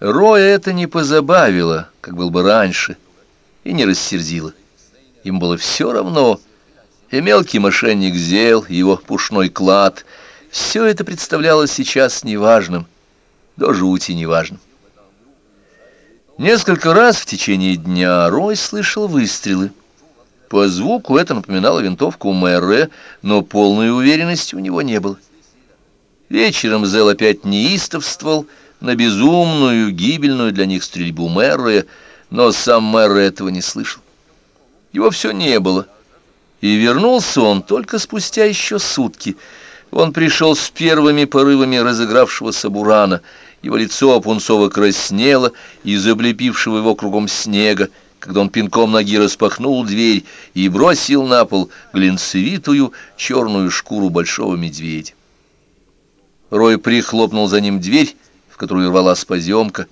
Роя это не позабавило, как был бы раньше, и не рассердило. Им было все равно, и мелкий мошенник Зел, и его пушной клад, все это представлялось сейчас неважным, до жути неважным. Несколько раз в течение дня Рой слышал выстрелы. По звуку это напоминало винтовку Мэрре, но полной уверенности у него не было. Вечером Зел опять неистовствовал на безумную, гибельную для них стрельбу Мэрре, но сам Мэрре этого не слышал. Его все не было. И вернулся он только спустя еще сутки. Он пришел с первыми порывами разыгравшегося бурана. Его лицо пунцово краснело из облепившего его кругом снега, когда он пинком ноги распахнул дверь и бросил на пол глинцевитую черную шкуру большого медведя. Рой прихлопнул за ним дверь, которую рвалась поземка,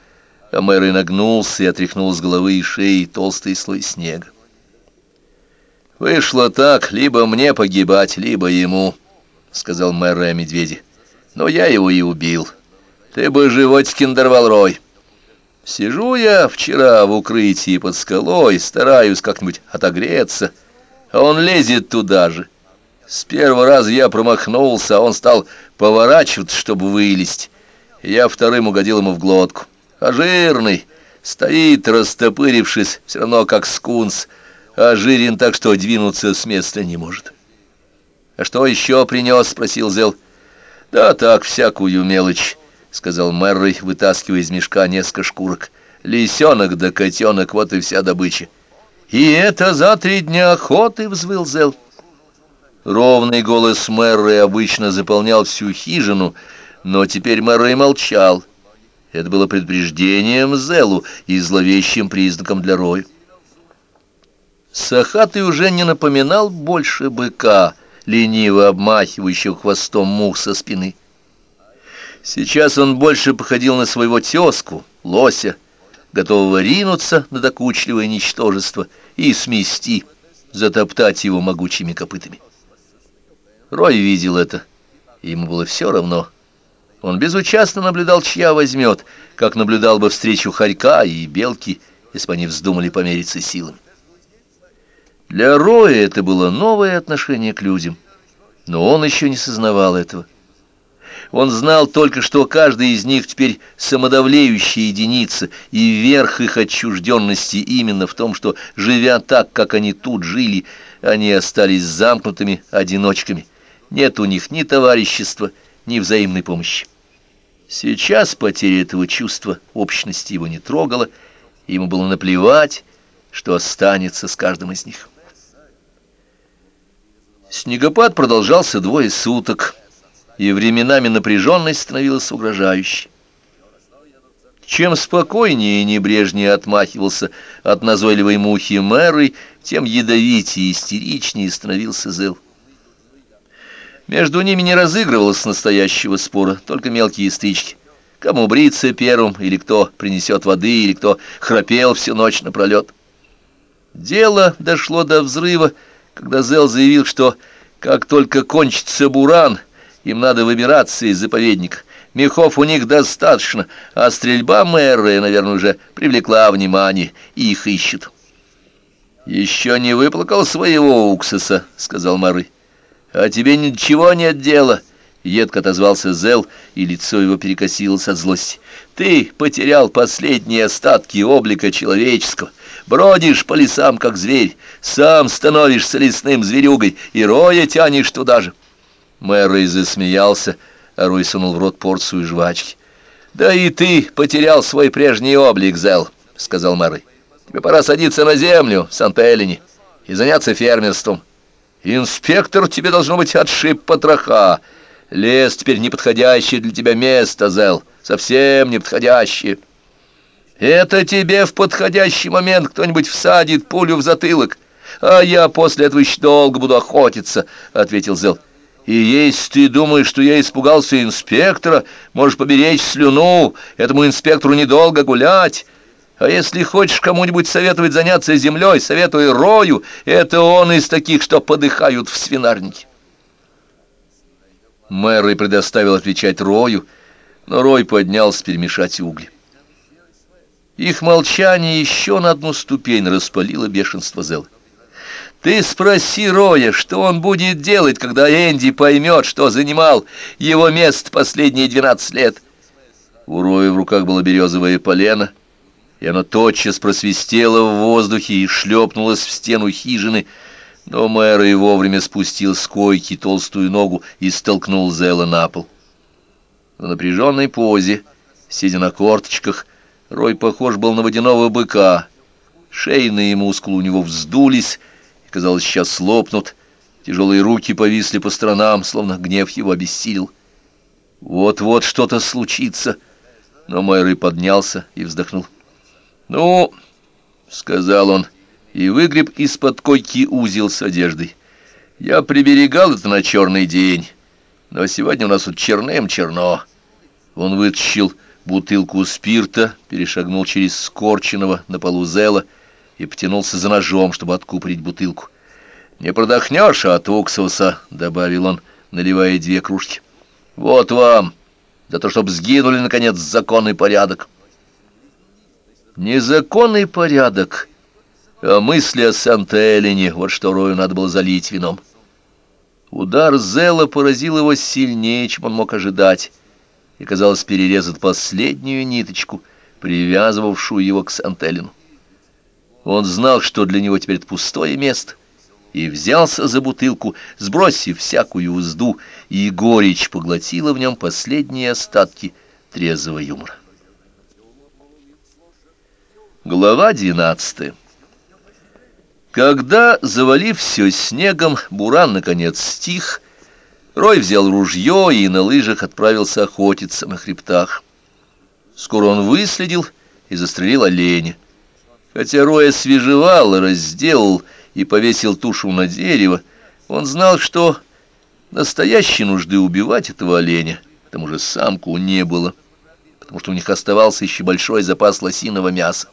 а Мэрой нагнулся и отряхнул с головы и шеи толстый слой снега. «Вышло так, либо мне погибать, либо ему», — сказал мэр о медведе. «Но я его и убил. Ты бы животикин дорвал рой. Сижу я вчера в укрытии под скалой, стараюсь как-нибудь отогреться, а он лезет туда же. С первого раза я промахнулся, а он стал поворачиваться, чтобы вылезть. Я вторым угодил ему в глотку. А жирный стоит, растопырившись, все равно как скунс, — а жирен так, что двинуться с места не может. — А что еще принес? — спросил Зел. — Да так, всякую мелочь, — сказал Мэррой, вытаскивая из мешка несколько шкурок. — Лисенок да котенок, вот и вся добыча. — И это за три дня охоты, — взвыл Зел. Ровный голос Мэррой обычно заполнял всю хижину, но теперь Мэррой молчал. Это было предупреждением Зелу и зловещим признаком для Роя. Сахатый уже не напоминал больше быка, лениво обмахивающего хвостом мух со спины. Сейчас он больше походил на своего тезку, лося, готового ринуться на докучливое ничтожество и смести, затоптать его могучими копытами. Рой видел это, и ему было все равно. Он безучастно наблюдал, чья возьмет, как наблюдал бы встречу хорька и белки, если бы они вздумали помериться силами. Для Роя это было новое отношение к людям, но он еще не сознавал этого. Он знал только, что каждый из них теперь самодавлеющая единица, и верх их отчужденности именно в том, что, живя так, как они тут жили, они остались замкнутыми одиночками. Нет у них ни товарищества, ни взаимной помощи. Сейчас потеря этого чувства общности его не трогала, и ему было наплевать, что останется с каждым из них. Снегопад продолжался двое суток, и временами напряженность становилась угрожающей. Чем спокойнее и небрежнее отмахивался от назойливой мухи Мэры, тем ядовитее и истеричнее становился Зел. Между ними не разыгрывалось настоящего спора, только мелкие стычки. Кому бриться первым, или кто принесет воды, или кто храпел всю ночь напролет. Дело дошло до взрыва, когда Зел заявил, что как только кончится буран, им надо выбираться из заповедника. Мехов у них достаточно, а стрельба мэра, наверное, уже привлекла внимание, и их ищут. «Еще не выплакал своего уксуса», — сказал Мары. «А тебе ничего нет дела», — едко отозвался Зел, и лицо его перекосилось от злости. «Ты потерял последние остатки облика человеческого». Бродишь по лесам, как зверь, сам становишься лесным зверюгой и роя тянешь туда же. Мэр засмеялся, а Рой сунул в рот порцию жвачки. «Да и ты потерял свой прежний облик, Зел», — сказал Мэрой. «Тебе пора садиться на землю в Сант-Эллине и заняться фермерством. Инспектор тебе, должно быть, отшиб потроха. Лес теперь неподходящее для тебя место, Зел, совсем неподходящее». Это тебе в подходящий момент кто-нибудь всадит пулю в затылок, а я после этого еще долго буду охотиться, — ответил Зел. И если ты думаешь, что я испугался инспектора, можешь поберечь слюну, этому инспектору недолго гулять. А если хочешь кому-нибудь советовать заняться землей, советуй Рою, это он из таких, что подыхают в свинарнике. Мэр предоставил отвечать Рою, но Рой поднялся перемешать угли. Их молчание еще на одну ступень распалило бешенство Зелла. Ты спроси Роя, что он будет делать, когда Энди поймет, что занимал его место последние двенадцать лет. У Роя в руках было березовое полено, и оно тотчас просвистело в воздухе и шлепнулось в стену хижины, но мэр и вовремя спустил с койки толстую ногу и столкнул Зела на пол. В напряженной позе, сидя на корточках, Рой похож был на водяного быка. Шейные мускулы у него вздулись, и, казалось, сейчас лопнут. Тяжелые руки повисли по сторонам, словно гнев его обессилил. Вот-вот что-то случится. Но Майрой поднялся и вздохнул. «Ну, — сказал он, и выгреб из-под койки узел с одеждой. Я приберегал это на черный день, но сегодня у нас тут черным-черно». Он вытащил бутылку спирта, перешагнул через скорченного на полу зела и потянулся за ножом, чтобы откупорить бутылку. «Не продохнешь от уксуса», — добавил он, наливая две кружки. «Вот вам, за то, чтобы сгинули, наконец, законный порядок». Незаконный порядок, а мысли о Санта-Элене, вот что Рою надо было залить вином. Удар Зела поразил его сильнее, чем он мог ожидать, и, казалось, перерезать последнюю ниточку, привязывавшую его к Сантелину. Он знал, что для него теперь пустое место, и взялся за бутылку, сбросив всякую узду, и горечь поглотила в нем последние остатки трезвого юмора. Глава двенадцатая Когда, завалив все снегом, буран наконец стих, Рой взял ружье и на лыжах отправился охотиться на хребтах. Скоро он выследил и застрелил оленя. Хотя Рой освежевал, разделал и повесил тушу на дерево, он знал, что настоящей нужды убивать этого оленя, к тому же самку не было, потому что у них оставался еще большой запас лосиного мяса.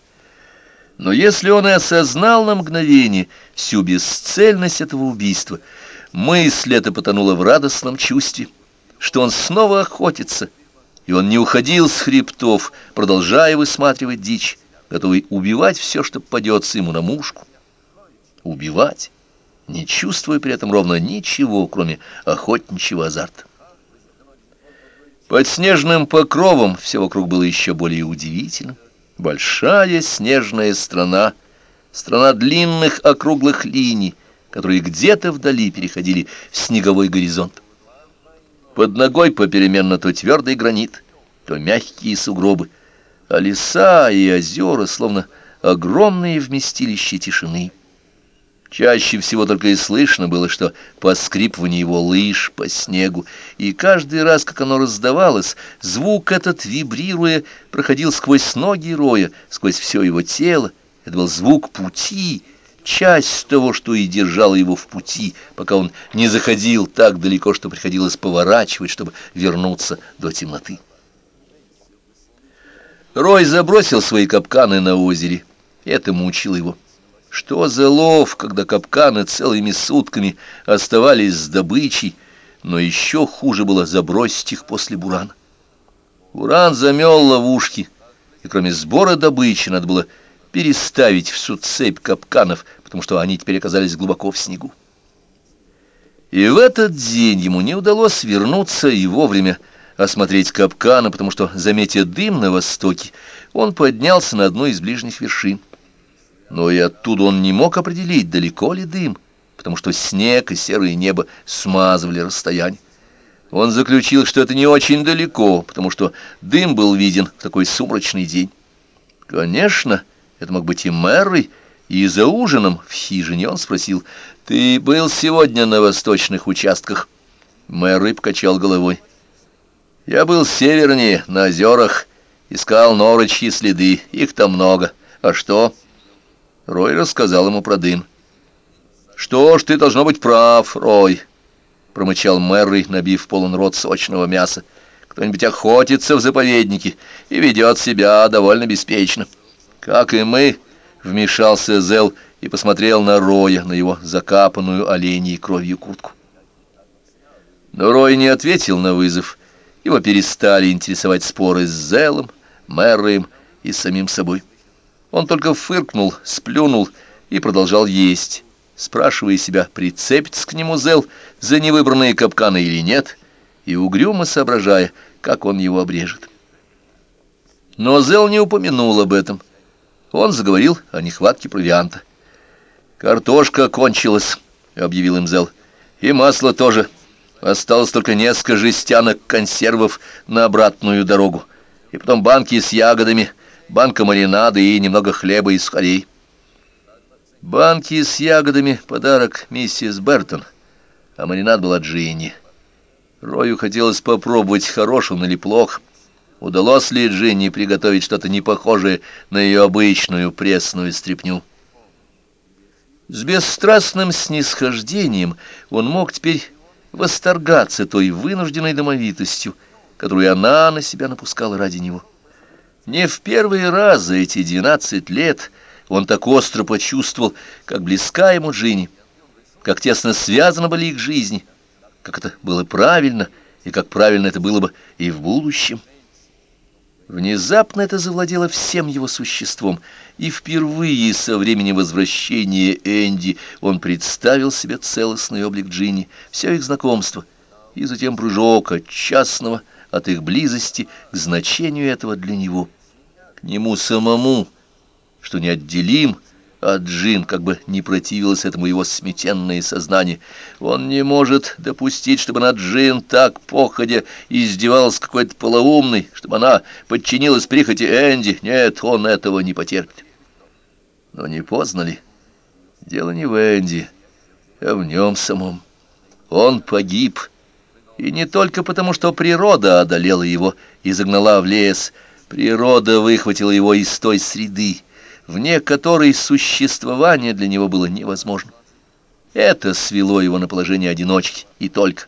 Но если он и осознал на мгновение всю бесцельность этого убийства, мысль эта потонула в радостном чувстве, что он снова охотится, и он не уходил с хребтов, продолжая высматривать дичь, готовый убивать все, что попадется ему на мушку. Убивать, не чувствуя при этом ровно ничего, кроме охотничьего азарта. Под снежным покровом все вокруг было еще более удивительным. Большая снежная страна, страна длинных округлых линий, которые где-то вдали переходили в снеговой горизонт. Под ногой попеременно то твердый гранит, то мягкие сугробы, а леса и озера словно огромные вместилища тишины. Чаще всего только и слышно было, что поскрипывание его лыж по снегу, и каждый раз, как оно раздавалось, звук этот, вибрируя, проходил сквозь ноги Роя, сквозь все его тело. Это был звук пути, часть того, что и держало его в пути, пока он не заходил так далеко, что приходилось поворачивать, чтобы вернуться до темноты. Рой забросил свои капканы на озере. Это мучило его. Что за лов, когда капканы целыми сутками оставались с добычей, но еще хуже было забросить их после бурана. Буран замел ловушки, и кроме сбора добычи надо было переставить всю цепь капканов, потому что они теперь оказались глубоко в снегу. И в этот день ему не удалось вернуться и вовремя осмотреть капканы, потому что, заметя дым на востоке, он поднялся на одну из ближних вершин но и оттуда он не мог определить, далеко ли дым, потому что снег и серое небо смазывали расстояние. Он заключил, что это не очень далеко, потому что дым был виден в такой сумрачный день. Конечно, это мог быть и Мэрой, и за ужином в хижине он спросил, «Ты был сегодня на восточных участках?» Мэрой покачал головой. «Я был севернее, на озерах, искал норочьи следы, их там много. А что?» Рой рассказал ему про дым. «Что ж, ты должно быть прав, Рой», — промычал Мэри, набив полон рот сочного мяса. «Кто-нибудь охотится в заповеднике и ведет себя довольно беспечно». «Как и мы», — вмешался Зел и посмотрел на Роя, на его закапанную оленей кровью куртку. Но Рой не ответил на вызов. Его перестали интересовать споры с Зелом, Мэроем и самим собой. Он только фыркнул, сплюнул и продолжал есть, спрашивая себя, прицепится к нему Зел за невыбранные капканы или нет, и угрюмо соображая, как он его обрежет. Но Зел не упомянул об этом. Он заговорил о нехватке провианта. «Картошка кончилась», — объявил им Зел. «И масло тоже. Осталось только несколько жестянок консервов на обратную дорогу. И потом банки с ягодами, банка маринада и немного хлеба и сухарей». Банки с ягодами — подарок миссис Бертон, а маринад был от Джинни. Рою хотелось попробовать, хорош он или плох. Удалось ли Джинни приготовить что-то не похожее на ее обычную пресную стряпню? С бесстрастным снисхождением он мог теперь восторгаться той вынужденной домовитостью, которую она на себя напускала ради него. Не в первый раз за эти двенадцать лет — он так остро почувствовал, как близка ему Джинни, как тесно связаны были их жизни, как это было правильно, и как правильно это было бы и в будущем. Внезапно это завладело всем его существом, и впервые со времени возвращения Энди он представил себе целостный облик Джинни, все их знакомство, и затем прыжок от частного, от их близости к значению этого для него. К нему самому — что неотделим от Джин, как бы не противилось этому его сметенное сознание. Он не может допустить, чтобы над Джин так походя издевался какой-то полоумный, чтобы она подчинилась прихоти Энди. Нет, он этого не потерпит. Но не поздно ли? Дело не в Энди, а в нем самом. Он погиб. И не только потому, что природа одолела его и загнала в лес. Природа выхватила его из той среды, вне которой существование для него было невозможно. Это свело его на положение одиночки, и только.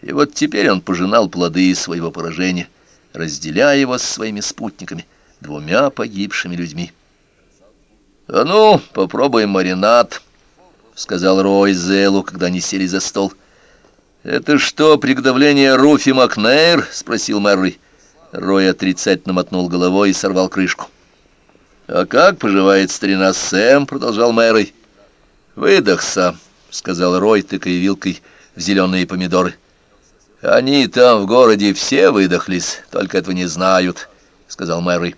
И вот теперь он пожинал плоды своего поражения, разделяя его с своими спутниками, двумя погибшими людьми. «А ну, попробуем маринад», — сказал Рой Зелу, когда они сели за стол. «Это что, приготовление Руфи Макнейр?» — спросил Мэри. Рой отрицательно мотнул головой и сорвал крышку. «А как поживает старина Сэм?» — продолжал Мэрой. «Выдохся», — сказал Рой, тыкая вилкой в зеленые помидоры. «Они там в городе все выдохлись, только этого не знают», — сказал Мэрой.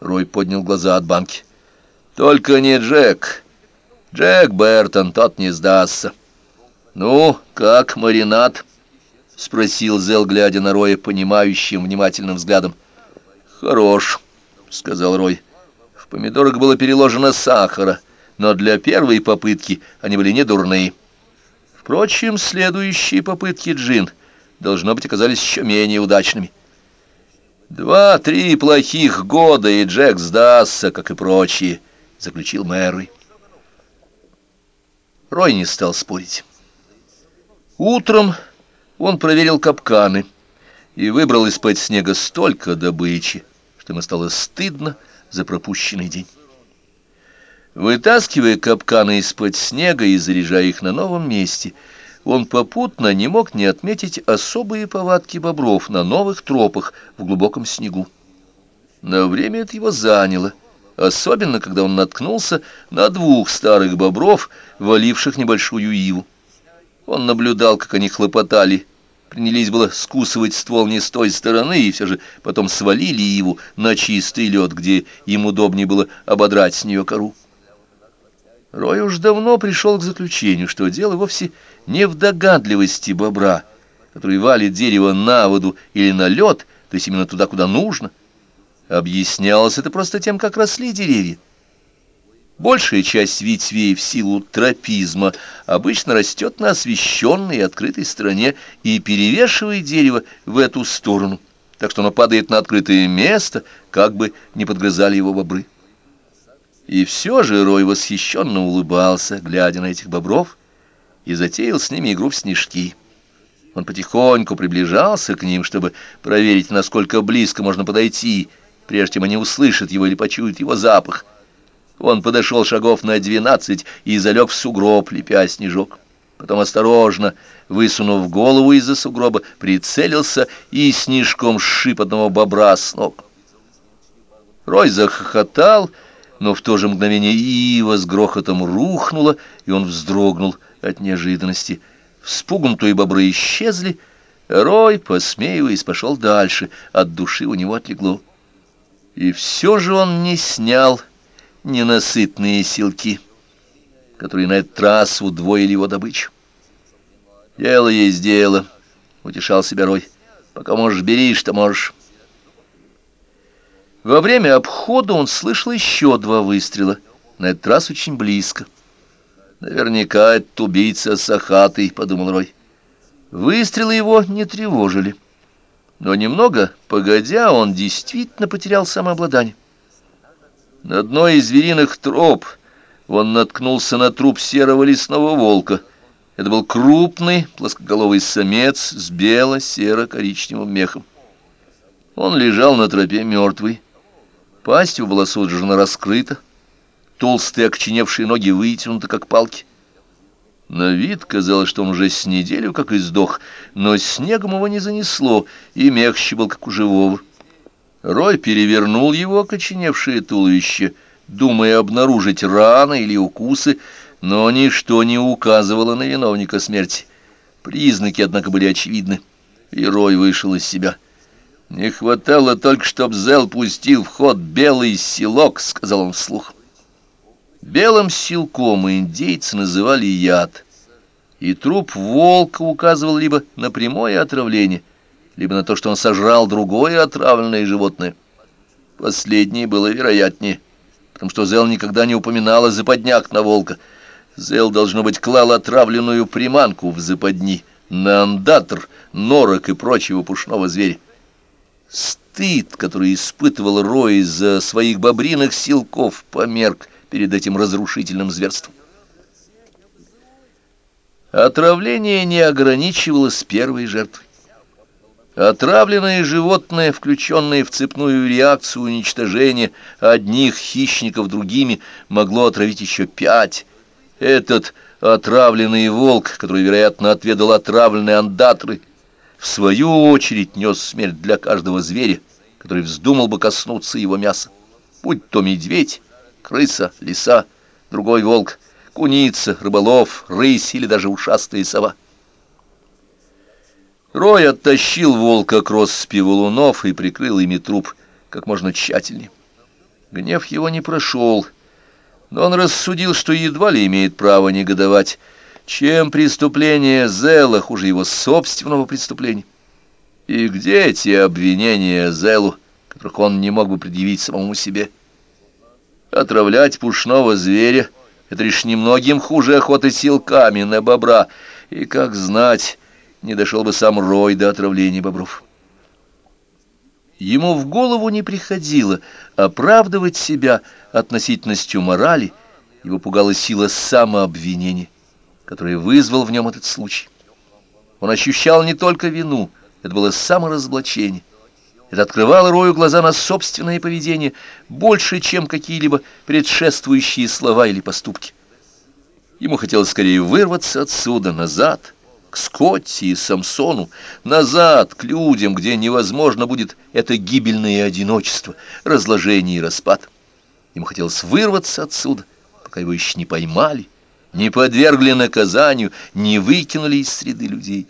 Рой поднял глаза от банки. «Только не Джек. Джек Бертон, тот не сдастся». «Ну, как маринад?» — спросил Зел, глядя на Роя понимающим, внимательным взглядом. «Хорош», — сказал Рой помидорах было переложено сахара, но для первой попытки они были не дурные. Впрочем, следующие попытки джин, должно быть, оказались еще менее удачными. «Два-три плохих года, и Джек сдастся, как и прочие», — заключил Мэри. Рой не стал спорить. Утром он проверил капканы и выбрал из-под снега столько добычи, что ему стало стыдно, за пропущенный день. Вытаскивая капканы из-под снега и заряжая их на новом месте, он попутно не мог не отметить особые повадки бобров на новых тропах в глубоком снегу. На время это его заняло, особенно когда он наткнулся на двух старых бобров, валивших небольшую иву. Он наблюдал, как они хлопотали принялись было скусывать ствол не с той стороны, и все же потом свалили его на чистый лед, где им удобнее было ободрать с нее кору. Рой уж давно пришел к заключению, что дело вовсе не в догадливости бобра, который валит дерево на воду или на лед, то есть именно туда, куда нужно. Объяснялось это просто тем, как росли деревья. Большая часть ветвей в силу тропизма обычно растет на освещенной и открытой стороне и перевешивает дерево в эту сторону, так что оно падает на открытое место, как бы не подгрызали его бобры. И все же Рой восхищенно улыбался, глядя на этих бобров, и затеял с ними игру в снежки. Он потихоньку приближался к ним, чтобы проверить, насколько близко можно подойти, прежде чем они услышат его или почуют его запах — он подошел шагов на двенадцать и залег в сугроб, лепя снежок. Потом осторожно, высунув голову из-за сугроба, прицелился и снежком сшиб одного бобра с ног. Рой захохотал, но в то же мгновение ива с грохотом рухнула, и он вздрогнул от неожиданности. Вспугнутые бобры исчезли, Рой, посмеиваясь, пошел дальше, от души у него отлегло. И все же он не снял ненасытные силки, которые на этот раз удвоили его добычу. «Дело есть дело», — утешал себя Рой. «Пока можешь, бери, что можешь». Во время обхода он слышал еще два выстрела, на этот раз очень близко. «Наверняка это убийца Сахатый», — подумал Рой. Выстрелы его не тревожили. Но немного, погодя, он действительно потерял самообладание. На одной из звериных троп он наткнулся на труп серого лесного волка. Это был крупный плоскоголовый самец с бело-серо-коричневым мехом. Он лежал на тропе мертвый. Пасть его была суджена раскрыта, толстые окоченевшие ноги вытянуты, как палки. На вид казалось, что он уже с неделю как издох, но снегом его не занесло, и мягче был, как у живого. Рой перевернул его окоченевшее туловище, думая обнаружить раны или укусы, но ничто не указывало на виновника смерти. Признаки, однако, были очевидны, и Рой вышел из себя. «Не хватало только, чтоб Зел пустил в ход белый селок», — сказал он вслух. Белым силком индейцы называли яд, и труп волка указывал либо на прямое отравление, либо на то, что он сожрал другое отравленное животное. Последнее было вероятнее, потому что Зел никогда не упоминал о западнях на волка. Зел, должно быть, клал отравленную приманку в западни, на андатр, норок и прочего пушного зверя. Стыд, который испытывал Рой из-за своих бобриных силков, померк, перед этим разрушительным зверством. Отравление не ограничивалось первой жертвой. Отравленное животное, включенное в цепную реакцию уничтожения одних хищников другими, могло отравить еще пять. Этот отравленный волк, который, вероятно, отведал отравленные андатры, в свою очередь нес смерть для каждого зверя, который вздумал бы коснуться его мяса, будь то медведь, крыса, лиса, другой волк, куница, рыболов, рысь или даже ушастая сова. Рой оттащил волка к россыпи валунов и прикрыл ими труп как можно тщательнее. Гнев его не прошел, но он рассудил, что едва ли имеет право негодовать, чем преступление Зела хуже его собственного преступления. И где эти обвинения Зелу, которых он не мог бы предъявить самому себе? Отравлять пушного зверя — это лишь немногим хуже охоты силками на бобра, и, как знать, не дошел бы сам Рой до отравления бобров. Ему в голову не приходило оправдывать себя относительностью морали, его пугала сила самообвинения, которая вызвал в нем этот случай. Он ощущал не только вину, это было саморазоблачение. Это открывало Рою глаза на собственное поведение больше, чем какие-либо предшествующие слова или поступки. Ему хотелось скорее вырваться отсюда, назад, к Скотти и Самсону, назад, к людям, где невозможно будет это гибельное одиночество, разложение и распад. Ему хотелось вырваться отсюда, пока его еще не поймали, не подвергли наказанию, не выкинули из среды людей.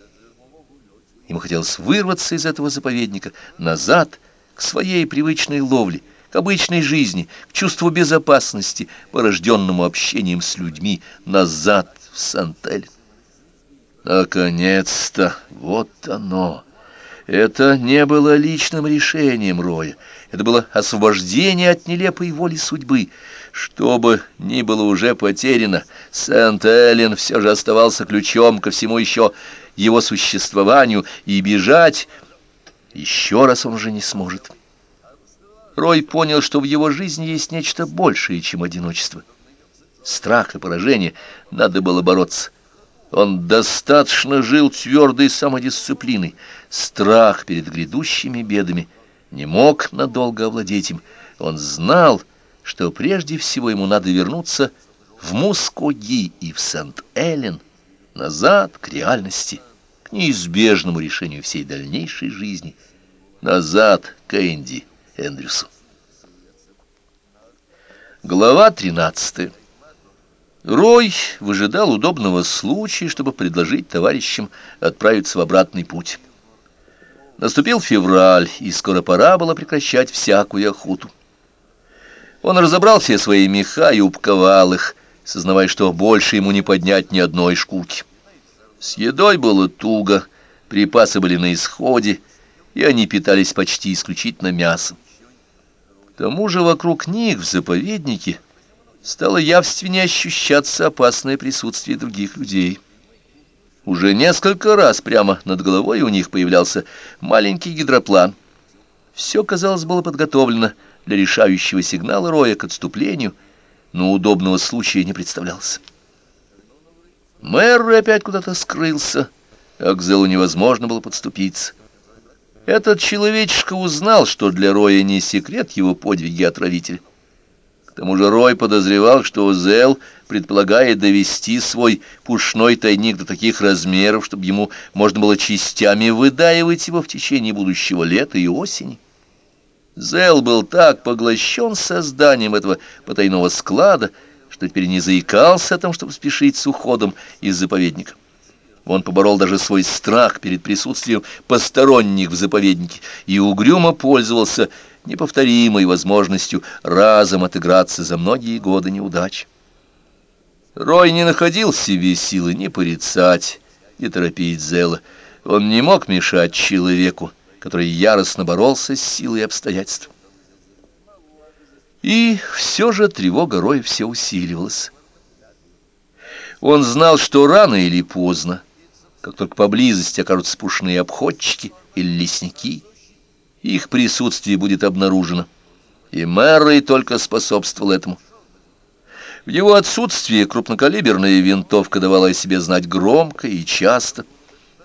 Ему хотелось вырваться из этого заповедника назад, к своей привычной ловле, к обычной жизни, к чувству безопасности, порожденному общением с людьми, назад в Сантель. Наконец-то! Вот оно! Это не было личным решением Роя. Это было освобождение от нелепой воли судьбы. Что бы ни было уже потеряно, Сент-Эллен все же оставался ключом ко всему еще его существованию, и бежать еще раз он уже не сможет. Рой понял, что в его жизни есть нечто большее, чем одиночество. Страх и поражение надо было бороться. Он достаточно жил твердой самодисциплиной. Страх перед грядущими бедами не мог надолго овладеть им. Он знал, что прежде всего ему надо вернуться в Мускоги и в Сент-Эллен, назад к реальности, к неизбежному решению всей дальнейшей жизни, назад к Энди Эндрюсу. Глава 13. Рой выжидал удобного случая, чтобы предложить товарищам отправиться в обратный путь. Наступил февраль, и скоро пора было прекращать всякую охоту. Он разобрал все свои меха и упаковал их, сознавая, что больше ему не поднять ни одной шкурки. С едой было туго, припасы были на исходе, и они питались почти исключительно мясом. К тому же вокруг них в заповеднике стало явственнее ощущаться опасное присутствие других людей. Уже несколько раз прямо над головой у них появлялся маленький гидроплан. Все, казалось, было подготовлено для решающего сигнала Роя к отступлению, но удобного случая не представлялось. Мэр опять куда-то скрылся, а к Зелу невозможно было подступиться. Этот человечишка узнал, что для Роя не секрет его подвиги отравителя. Тому же Рой подозревал, что Зел предполагает довести свой пушной тайник до таких размеров, чтобы ему можно было частями выдаивать его в течение будущего лета и осени. Зел был так поглощен созданием этого потайного склада, что теперь не заикался о том, чтобы спешить с уходом из заповедника. Он поборол даже свой страх перед присутствием посторонних в заповеднике и угрюмо пользовался неповторимой возможностью разом отыграться за многие годы неудач. Рой не находил в себе силы ни порицать, ни торопить Зела. Он не мог мешать человеку, который яростно боролся с силой обстоятельств. И все же тревога Роя все усиливалась. Он знал, что рано или поздно как только поблизости окажутся пушные обходчики или лесники, их присутствие будет обнаружено, и Мэррей только способствовал этому. В его отсутствие крупнокалиберная винтовка давала о себе знать громко и часто,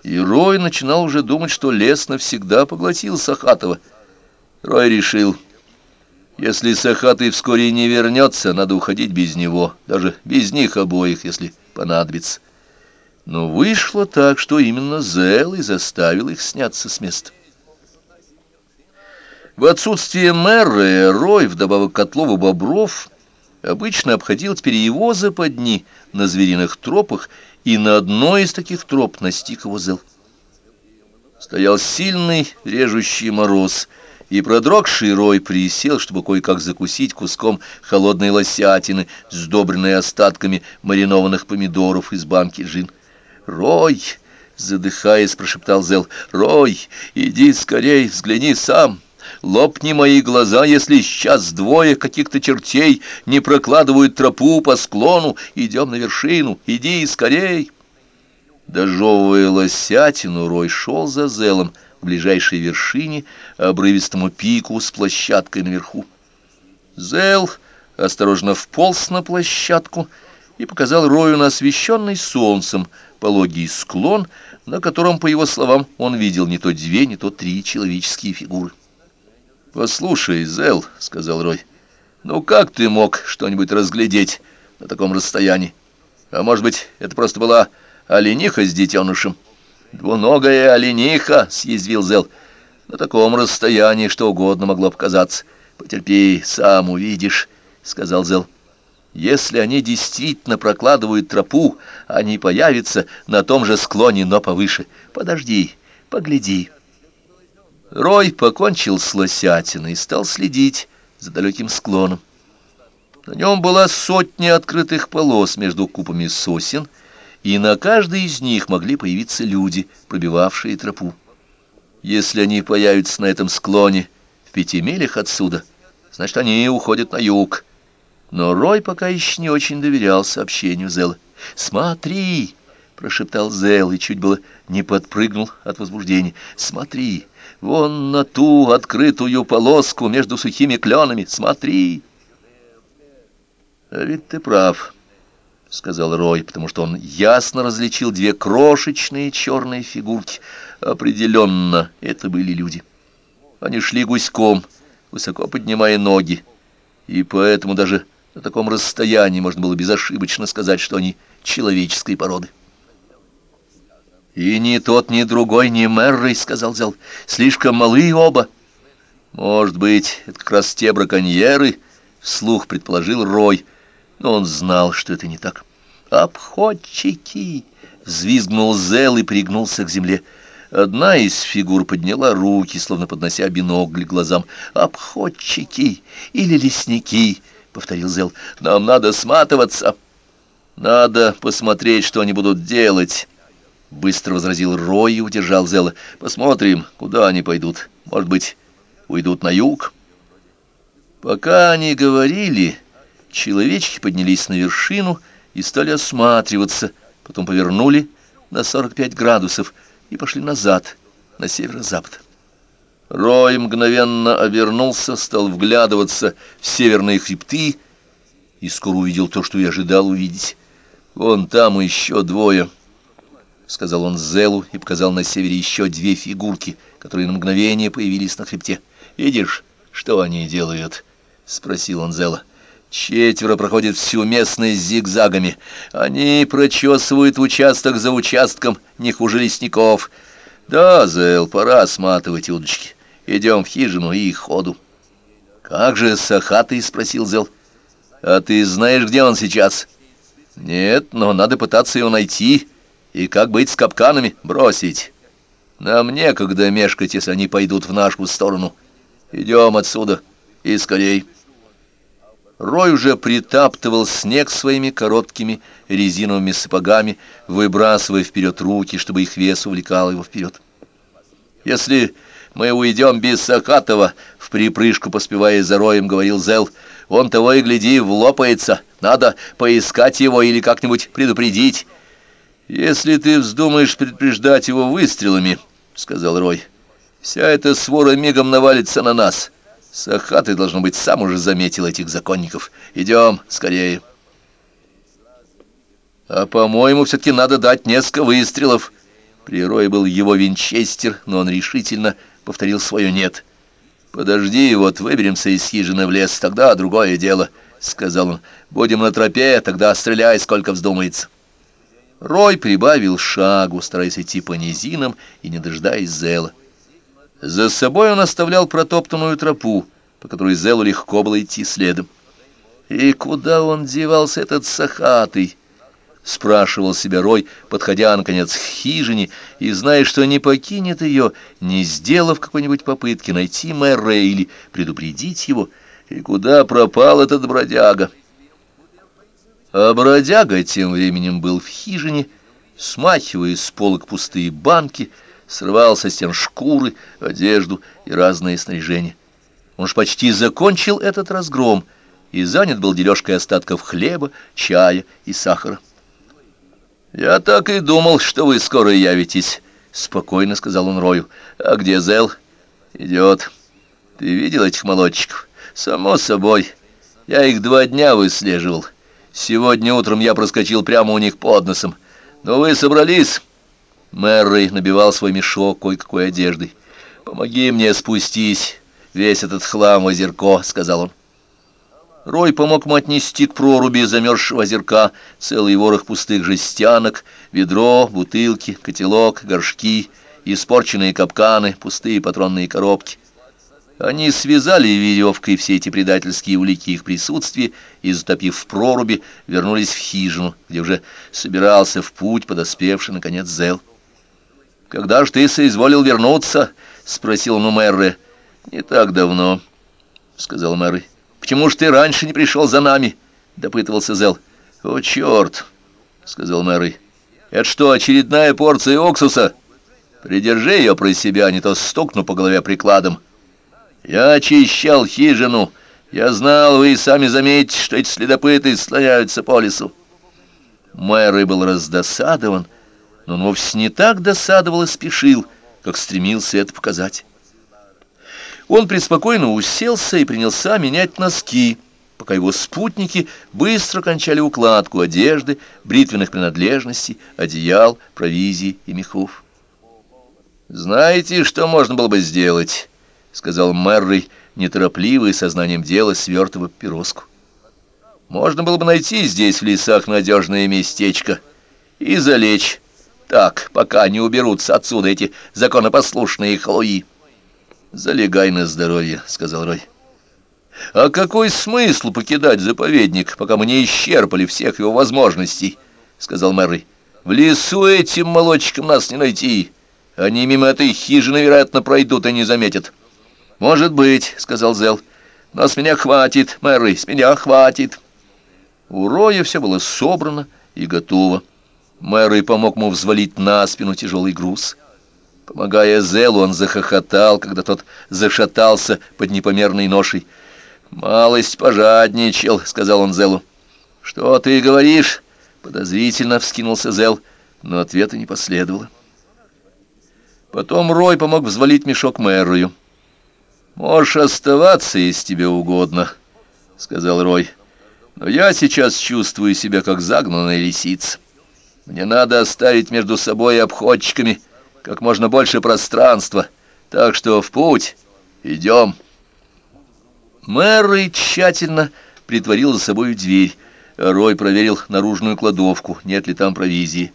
и Рой начинал уже думать, что лес навсегда поглотил Сахатова. Рой решил, если Сахатый вскоре не вернется, надо уходить без него, даже без них обоих, если понадобится. Но вышло так, что именно Зел и заставил их сняться с места. В отсутствие мэра Рой, вдобавок к отлову бобров, обычно обходил теперь его западни на звериных тропах, и на одной из таких троп настиг его Зел. Стоял сильный режущий мороз, и продрогший Рой присел, чтобы кое-как закусить куском холодной лосятины, сдобренной остатками маринованных помидоров из банки джин. «Рой!» — задыхаясь, прошептал Зел. «Рой, иди скорей, взгляни сам!» Лопни мои глаза, если сейчас двое каких-то чертей не прокладывают тропу по склону. Идем на вершину, иди скорей. Дожевывая лосятину, Рой шел за Зелом к ближайшей вершине, обрывистому пику с площадкой наверху. Зел осторожно вполз на площадку и показал Рою на освещенный солнцем пологий склон, на котором, по его словам, он видел не то две, не то три человеческие фигуры. «Послушай, Зел», — сказал Рой, — «ну как ты мог что-нибудь разглядеть на таком расстоянии? А может быть, это просто была олениха с детенышем?» «Двуногая олениха», — съязвил Зел, — «на таком расстоянии что угодно могло показаться. Потерпи, сам увидишь», — сказал Зел. Если они действительно прокладывают тропу, они появятся на том же склоне, но повыше. Подожди, погляди. Рой покончил с лосятиной и стал следить за далеким склоном. На нем была сотня открытых полос между купами сосен, и на каждой из них могли появиться люди, пробивавшие тропу. Если они появятся на этом склоне в пяти милях отсюда, значит, они уходят на юг, но Рой пока еще не очень доверял сообщению Зела. «Смотри!» — прошептал Зел и чуть было не подпрыгнул от возбуждения. «Смотри! Вон на ту открытую полоску между сухими кленами! Смотри!» «А ведь ты прав», — сказал Рой, потому что он ясно различил две крошечные черные фигурки. Определенно, это были люди. Они шли гуськом, высоко поднимая ноги, и поэтому даже на таком расстоянии можно было безошибочно сказать, что они человеческой породы. «И ни тот, ни другой, ни Мэррой, — сказал Зел, — слишком малы оба. Может быть, это как раз те браконьеры, — вслух предположил Рой, но он знал, что это не так. «Обходчики!» — взвизгнул Зел и пригнулся к земле. Одна из фигур подняла руки, словно поднося бинокль глазам. «Обходчики или лесники!» — повторил Зел. «Нам надо сматываться!» «Надо посмотреть, что они будут делать!» Быстро возразил Рой и удержал Зела. «Посмотрим, куда они пойдут. Может быть, уйдут на юг?» Пока они говорили, человечки поднялись на вершину и стали осматриваться, потом повернули на 45 градусов и пошли назад, на северо-запад. Рой мгновенно обернулся, стал вглядываться в северные хребты и скоро увидел то, что и ожидал увидеть. «Вон там еще двое», — сказал он Зелу и показал на севере еще две фигурки, которые на мгновение появились на хребте. «Видишь, что они делают?» — спросил он Зела. «Четверо проходят всю местность зигзагами. Они прочесывают участок за участком, не хуже лесников. Да, Зел, пора сматывать удочки. Идем в хижину и ходу». «Как же Сахатый?» — спросил Зел. «А ты знаешь, где он сейчас?» «Нет, но надо пытаться его найти». И как быть с капканами? Бросить. Нам некогда мешкать, если они пойдут в нашу сторону. Идем отсюда. И скорей. Рой уже притаптывал снег своими короткими резиновыми сапогами, выбрасывая вперед руки, чтобы их вес увлекал его вперед. «Если мы уйдем без Сахатова», — в припрыжку поспевая за Роем, говорил Зел, — «он того и гляди, влопается. Надо поискать его или как-нибудь предупредить». «Если ты вздумаешь предупреждать его выстрелами, — сказал Рой, — вся эта свора мигом навалится на нас. Сахаты, должно быть, сам уже заметил этих законников. Идем скорее». «А, по-моему, все-таки надо дать несколько выстрелов». При Рое был его винчестер, но он решительно повторил свое «нет». «Подожди, вот выберемся из хижины в лес, тогда другое дело», — сказал он. «Будем на тропе, тогда стреляй, сколько вздумается». Рой прибавил шагу, стараясь идти по низинам и не дожидаясь Зела. За собой он оставлял протоптанную тропу, по которой Зелу легко было идти следом. «И куда он девался, этот сахатый?» — спрашивал себя Рой, подходя, наконец, к хижине, и зная, что не покинет ее, не сделав какой-нибудь попытки найти мэра или предупредить его. «И куда пропал этот бродяга?» А бродяга тем временем был в хижине, смахивая с полок пустые банки, срывал со стен шкуры, одежду и разные снаряжения. Он ж почти закончил этот разгром и занят был дележкой остатков хлеба, чая и сахара. «Я так и думал, что вы скоро явитесь», — спокойно сказал он Рою. «А где Зел?» «Идет. Ты видел этих молодчиков?» «Само собой. Я их два дня выслеживал». Сегодня утром я проскочил прямо у них под носом. Но вы собрались?» Мэррей набивал свой мешок кое-какой одеждой. «Помоги мне спустись весь этот хлам в озерко», — сказал он. Рой помог ему отнести к проруби замерзшего озерка целый ворох пустых жестянок, ведро, бутылки, котелок, горшки, испорченные капканы, пустые патронные коробки. Они связали веревкой все эти предательские улики их присутствия и, затопив в проруби, вернулись в хижину, где уже собирался в путь подоспевший, наконец, Зел. «Когда ж ты соизволил вернуться?» — спросил он у Мэрры. «Не так давно», — сказал Мэрры. «Почему ж ты раньше не пришел за нами?» — допытывался Зел. «О, черт!» — сказал Мэрры. «Это что, очередная порция уксуса? Придержи ее про себя, а не то стукну по голове прикладом». Я очищал хижину. Я знал, вы и сами заметите, что эти следопыты слоняются по лесу. Мэр был раздосадован, но он вовсе не так досадовал и спешил, как стремился это показать. Он преспокойно уселся и принялся менять носки, пока его спутники быстро кончали укладку одежды, бритвенных принадлежностей, одеял, провизии и мехов. «Знаете, что можно было бы сделать?» — сказал Мэррей, неторопливый, сознанием дела, свертывая папироску. «Можно было бы найти здесь, в лесах, надежное местечко и залечь. Так, пока не уберутся отсюда эти законопослушные халуи». «Залегай на здоровье», — сказал Рой. «А какой смысл покидать заповедник, пока мы не исчерпали всех его возможностей?» — сказал Мэри. «В лесу этим молочкам нас не найти. Они мимо этой хижины, вероятно, пройдут и не заметят». «Может быть», — сказал Зел. «Но с меня хватит, Мэри, с меня хватит». У Роя все было собрано и готово. Мэри помог ему взвалить на спину тяжелый груз. Помогая Зелу, он захохотал, когда тот зашатался под непомерной ношей. «Малость пожадничал», — сказал он Зелу. «Что ты говоришь?» — подозрительно вскинулся Зел, но ответа не последовало. Потом Рой помог взвалить мешок Мэрою. «Можешь оставаться, если тебе угодно», — сказал Рой. «Но я сейчас чувствую себя, как загнанная лисица. Мне надо оставить между собой и обходчиками как можно больше пространства, так что в путь идем». Мэрой тщательно притворил за собой дверь. Рой проверил наружную кладовку, нет ли там провизии.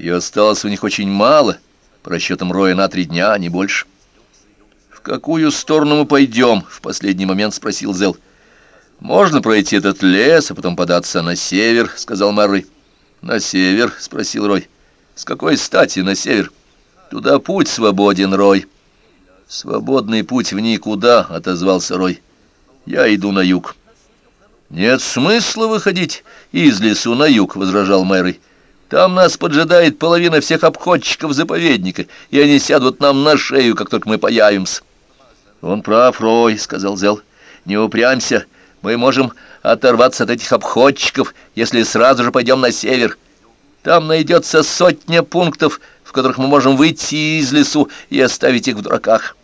Ее осталось у них очень мало, по расчетам Роя на три дня, а не больше. «В какую сторону мы пойдем?» — в последний момент спросил Зел. «Можно пройти этот лес, а потом податься на север», — сказал Мэрой. «На север?» — спросил Рой. «С какой стати на север?» «Туда путь свободен, Рой». «Свободный путь в никуда», — отозвался Рой. Я иду на юг. Нет смысла выходить из лесу на юг, возражал Мэри. Там нас поджидает половина всех обходчиков заповедника, и они сядут нам на шею, как только мы появимся. Он прав, Рой, сказал Зел. Не упрямься, мы можем оторваться от этих обходчиков, если сразу же пойдем на север. Там найдется сотня пунктов, в которых мы можем выйти из лесу и оставить их в дураках.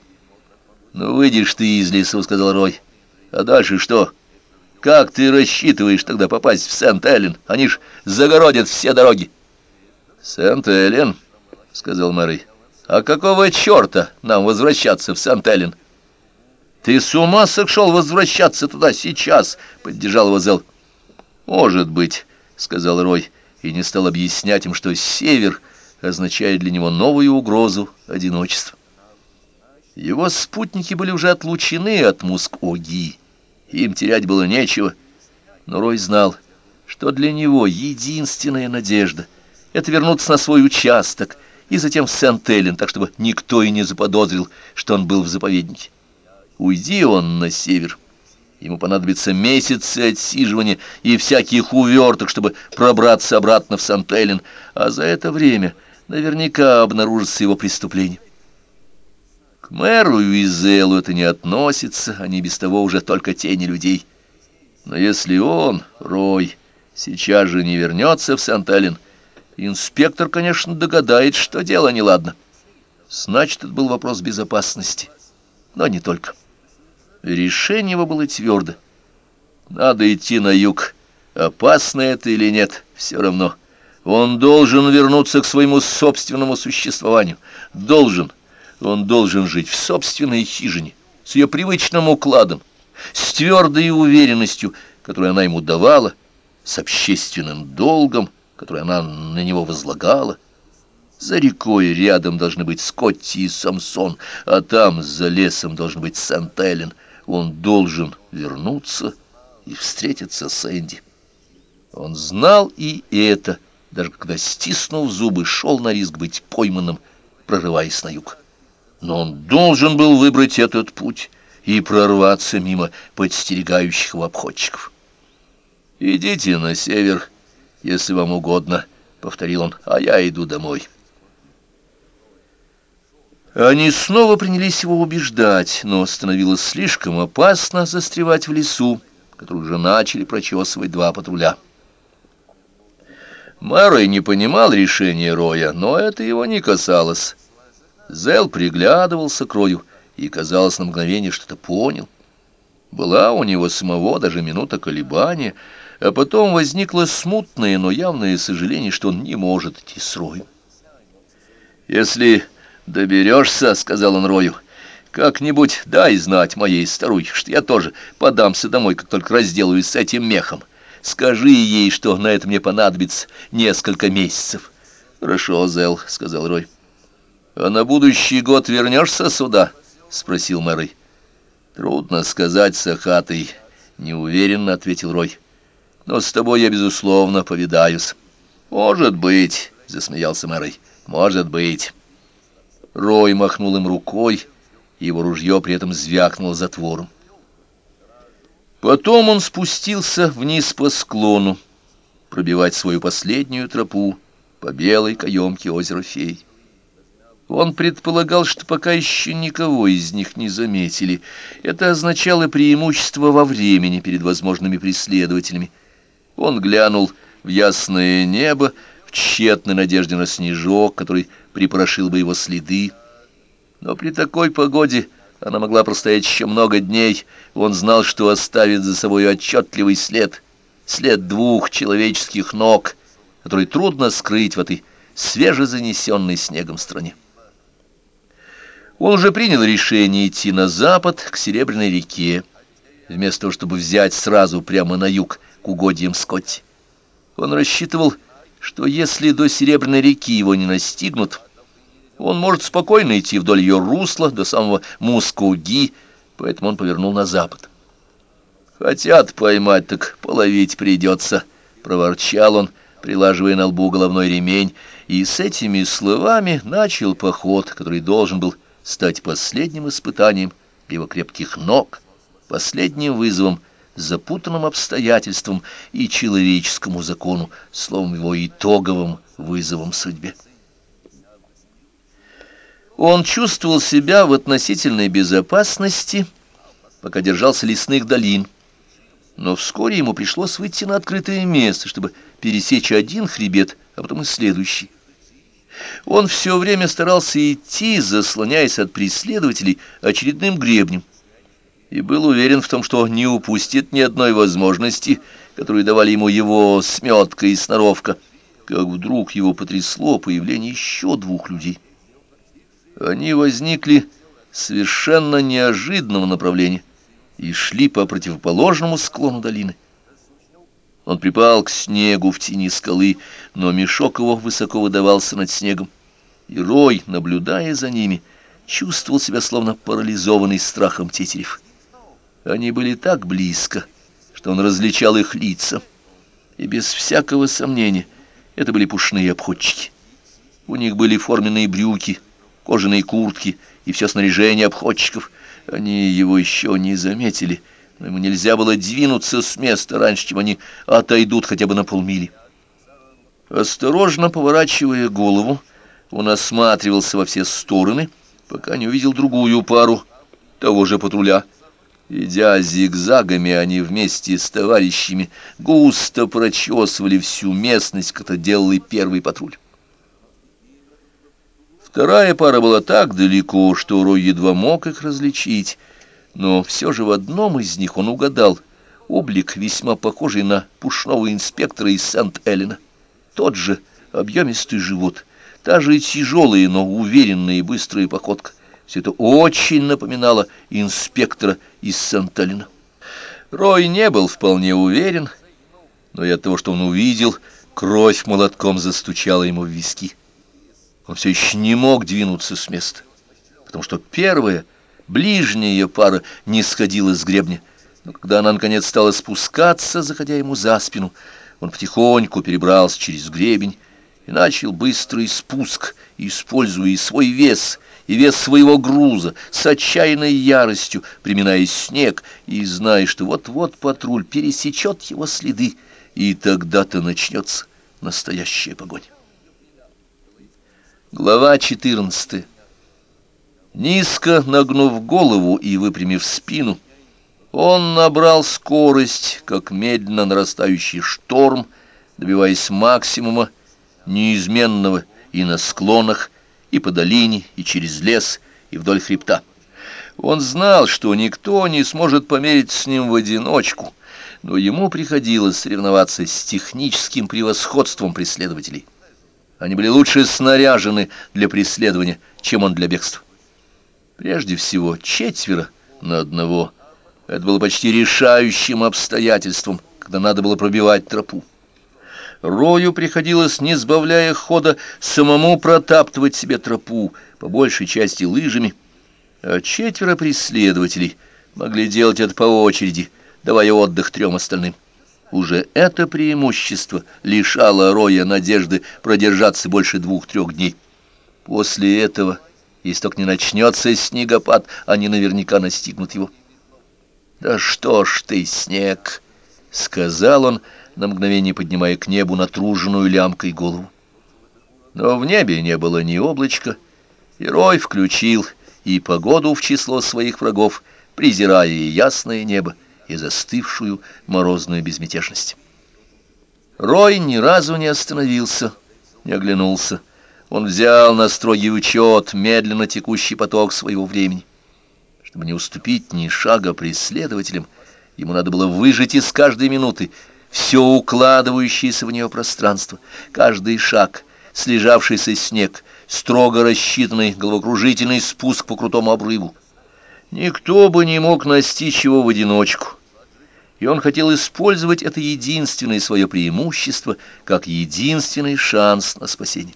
«Ну, выйдешь ты из лесу», — сказал Рой. А дальше что? Как ты рассчитываешь тогда попасть в Сент-Эллен? Они ж загородят все дороги. Сент-Эллен, сказал Мэри. А какого черта нам возвращаться в Сент-Эллен? Ты с ума сошел возвращаться туда сейчас, поддержал его Зел. Может быть, сказал Рой, и не стал объяснять им, что север означает для него новую угрозу одиночества. Его спутники были уже отлучены от Муск-Оги. Им терять было нечего. Но Рой знал, что для него единственная надежда — это вернуться на свой участок и затем в Сент-Эллен, так чтобы никто и не заподозрил, что он был в заповеднике. Уйди он на север. Ему понадобится месяцы отсиживания и всяких уверток, чтобы пробраться обратно в Сент-Эллен, а за это время наверняка обнаружится его преступление. К мэру и Зелу это не относится, они без того уже только тени людей. Но если он, Рой, сейчас же не вернется в Сент-Эллен, инспектор, конечно, догадает, что дело неладно. Значит, это был вопрос безопасности. Но не только. Решение его было твердо. Надо идти на юг. Опасно это или нет, все равно. Он должен вернуться к своему собственному существованию. Должен. Он должен жить в собственной хижине, с ее привычным укладом, с твердой уверенностью, которую она ему давала, с общественным долгом, который она на него возлагала. За рекой рядом должны быть Скотти и Самсон, а там, за лесом, должен быть Сент-Эллен. Он должен вернуться и встретиться с Энди. Он знал и это, даже когда, стиснув зубы, шел на риск быть пойманным, прорываясь на юг но он должен был выбрать этот путь и прорваться мимо подстерегающих его обходчиков. «Идите на север, если вам угодно», — повторил он, — «а я иду домой». Они снова принялись его убеждать, но становилось слишком опасно застревать в лесу, который уже начали прочесывать два патруля. Мэрой не понимал решения Роя, но это его не касалось. Зел приглядывался к Рою и, казалось, на мгновение что-то понял. Была у него самого даже минута колебания, а потом возникло смутное, но явное сожаление, что он не может идти с Роем. «Если доберешься, — сказал он Рою, — как-нибудь дай знать моей старухе, что я тоже подамся домой, как только разделаюсь с этим мехом. Скажи ей, что на это мне понадобится несколько месяцев». «Хорошо, Зел, — сказал Рой. «А на будущий год вернешься сюда?» — спросил Мэрой. «Трудно сказать, Сахатый», — неуверенно ответил Рой. «Но с тобой я, безусловно, повидаюсь». «Может быть», — засмеялся Мэрой, — «может быть». Рой махнул им рукой, и его ружье при этом звякнуло затвором. Потом он спустился вниз по склону, пробивать свою последнюю тропу по белой каемке озера Фей. Он предполагал, что пока еще никого из них не заметили. Это означало преимущество во времени перед возможными преследователями. Он глянул в ясное небо, в тщетной надежде на снежок, который припорошил бы его следы. Но при такой погоде она могла простоять еще много дней. Он знал, что оставит за собой отчетливый след, след двух человеческих ног, который трудно скрыть в этой свежезанесенной снегом стране. Он уже принял решение идти на запад, к Серебряной реке, вместо того, чтобы взять сразу прямо на юг, к угодьям Скотти. Он рассчитывал, что если до Серебряной реки его не настигнут, он может спокойно идти вдоль ее русла до самого Мускуги, поэтому он повернул на запад. «Хотят поймать, так половить придется», — проворчал он, прилаживая на лбу головной ремень, и с этими словами начал поход, который должен был стать последним испытанием его крепких ног, последним вызовом запутанным обстоятельствам и человеческому закону, словом его итоговым вызовом судьбе. Он чувствовал себя в относительной безопасности, пока держался лесных долин, но вскоре ему пришлось выйти на открытое место, чтобы пересечь один хребет, а потом и следующий. Он все время старался идти, заслоняясь от преследователей очередным гребнем, и был уверен в том, что не упустит ни одной возможности, которую давали ему его сметка и сноровка, как вдруг его потрясло появление еще двух людей. Они возникли совершенно неожиданного направления и шли по противоположному склону долины. Он припал к снегу в тени скалы, но мешок его высоко выдавался над снегом. И Рой, наблюдая за ними, чувствовал себя словно парализованный страхом тетерев. Они были так близко, что он различал их лица. И без всякого сомнения это были пушные обходчики. У них были форменные брюки, кожаные куртки и все снаряжение обходчиков. Они его еще не заметили — но ему нельзя было двинуться с места раньше, чем они отойдут хотя бы на полмили. Осторожно поворачивая голову, он осматривался во все стороны, пока не увидел другую пару того же патруля. Идя зигзагами, они вместе с товарищами густо прочесывали всю местность, как это делал и первый патруль. Вторая пара была так далеко, что Рой едва мог их различить, но все же в одном из них он угадал облик, весьма похожий на пушного инспектора из Сент-Эллена. Тот же объемистый живот, та же тяжелая, но уверенная и быстрая походка. Все это очень напоминало инспектора из Сент-Эллена. Рой не был вполне уверен, но и от того, что он увидел, кровь молотком застучала ему в виски. Он все еще не мог двинуться с места, потому что первое — Ближняя ее пара не сходила с гребня, но когда она наконец стала спускаться, заходя ему за спину, он потихоньку перебрался через гребень и начал быстрый спуск, используя свой вес, и вес своего груза, с отчаянной яростью, приминая снег, и зная, что вот-вот патруль пересечет его следы, и тогда-то начнется настоящая погонь. Глава четырнадцатая Низко нагнув голову и выпрямив спину, он набрал скорость, как медленно нарастающий шторм, добиваясь максимума, неизменного и на склонах, и по долине, и через лес, и вдоль хребта. Он знал, что никто не сможет померить с ним в одиночку, но ему приходилось соревноваться с техническим превосходством преследователей. Они были лучше снаряжены для преследования, чем он для бегства. Прежде всего, четверо на одного. Это было почти решающим обстоятельством, когда надо было пробивать тропу. Рою приходилось, не сбавляя хода, самому протаптывать себе тропу, по большей части лыжами, а четверо преследователей могли делать это по очереди, давая отдых трем остальным. Уже это преимущество лишало Роя надежды продержаться больше двух-трех дней. После этого, если только не начнется снегопад, они наверняка настигнут его. «Да что ж ты, снег!» — сказал он, на мгновение поднимая к небу натруженную лямкой голову. Но в небе не было ни облачка, и Рой включил и погоду в число своих врагов, презирая и ясное небо, и застывшую морозную безмятежность. Рой ни разу не остановился, не оглянулся. Он взял на строгий учет медленно текущий поток своего времени. Чтобы не уступить ни шага преследователям, ему надо было выжать из каждой минуты все укладывающееся в нее пространство, каждый шаг, слежавшийся снег, строго рассчитанный головокружительный спуск по крутому обрыву. Никто бы не мог настичь его в одиночку и он хотел использовать это единственное свое преимущество как единственный шанс на спасение.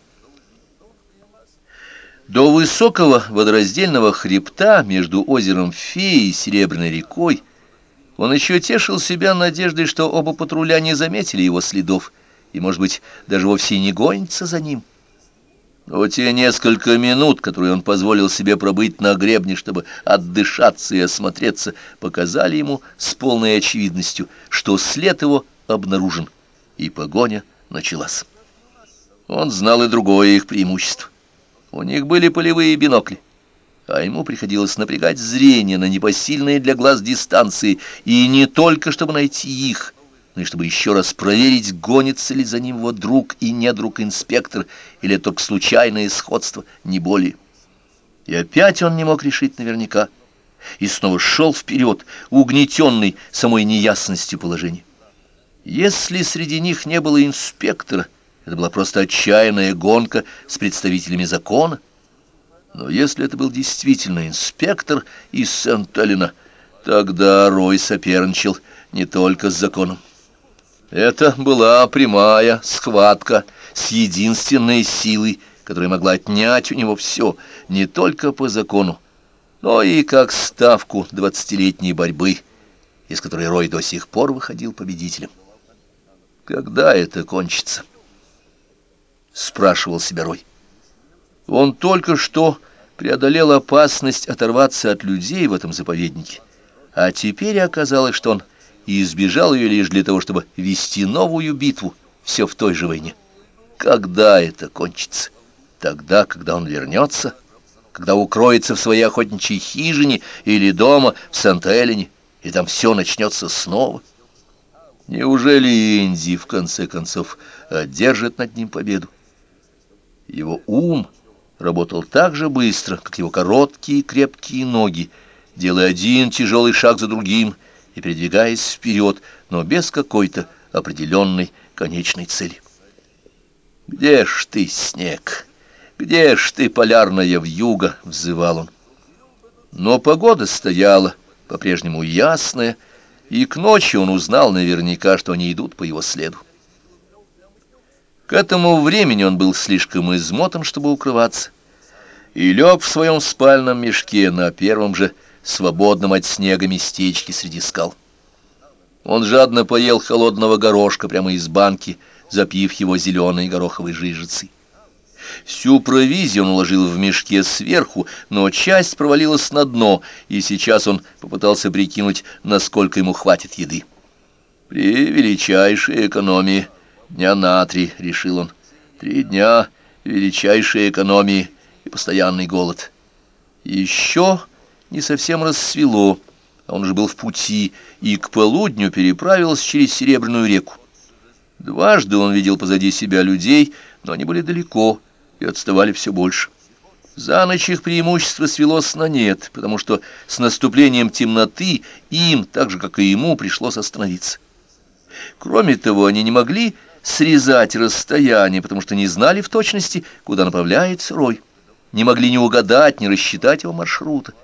До высокого водораздельного хребта между озером Феи и Серебряной рекой он еще тешил себя надеждой, что оба патруля не заметили его следов и, может быть, даже вовсе не гонятся за ним. Но те несколько минут, которые он позволил себе пробыть на гребне, чтобы отдышаться и осмотреться, показали ему с полной очевидностью, что след его обнаружен, и погоня началась. Он знал и другое их преимущество. У них были полевые бинокли, а ему приходилось напрягать зрение на непосильные для глаз дистанции, и не только чтобы найти их, но и чтобы еще раз проверить, гонится ли за ним его друг и недруг-инспектор, или только случайное сходство, не более. И опять он не мог решить наверняка, и снова шел вперед, угнетенный самой неясностью положения. Если среди них не было инспектора, это была просто отчаянная гонка с представителями закона, но если это был действительно инспектор из Сент-Эллина, тогда Рой соперничал не только с законом. Это была прямая схватка с единственной силой, которая могла отнять у него все, не только по закону, но и как ставку двадцатилетней борьбы, из которой Рой до сих пор выходил победителем. «Когда это кончится?» — спрашивал себя Рой. Он только что преодолел опасность оторваться от людей в этом заповеднике, а теперь оказалось, что он избежал ее лишь для того, чтобы вести новую битву, все в той же войне. Когда это кончится? Тогда, когда он вернется? Когда укроется в своей охотничьей хижине или дома в Санта-Элене, и там все начнется снова? Неужели Инди, в конце концов, одержит над ним победу? Его ум работал так же быстро, как его короткие крепкие ноги, делая один тяжелый шаг за другим — и передвигаясь вперед, но без какой-то определенной конечной цели. «Где ж ты, снег? Где ж ты, полярная вьюга?» — взывал он. Но погода стояла, по-прежнему ясная, и к ночи он узнал наверняка, что они идут по его следу. К этому времени он был слишком измотан, чтобы укрываться, и лег в своем спальном мешке на первом же свободном от снега местечке среди скал. Он жадно поел холодного горошка прямо из банки, запив его зеленой гороховой жижицей. Всю провизию он уложил в мешке сверху, но часть провалилась на дно, и сейчас он попытался прикинуть, насколько ему хватит еды. «При величайшей экономии дня на три», — решил он. «Три дня величайшей экономии постоянный голод». Еще не совсем рассвело, а он уже был в пути, и к полудню переправился через Серебряную реку. Дважды он видел позади себя людей, но они были далеко и отставали все больше. За ночь их преимущество свелось на нет, потому что с наступлением темноты им, так же, как и ему, пришлось остановиться. Кроме того, они не могли срезать расстояние, потому что не знали в точности, куда направляется Рой, не могли ни угадать, ни рассчитать его маршрута.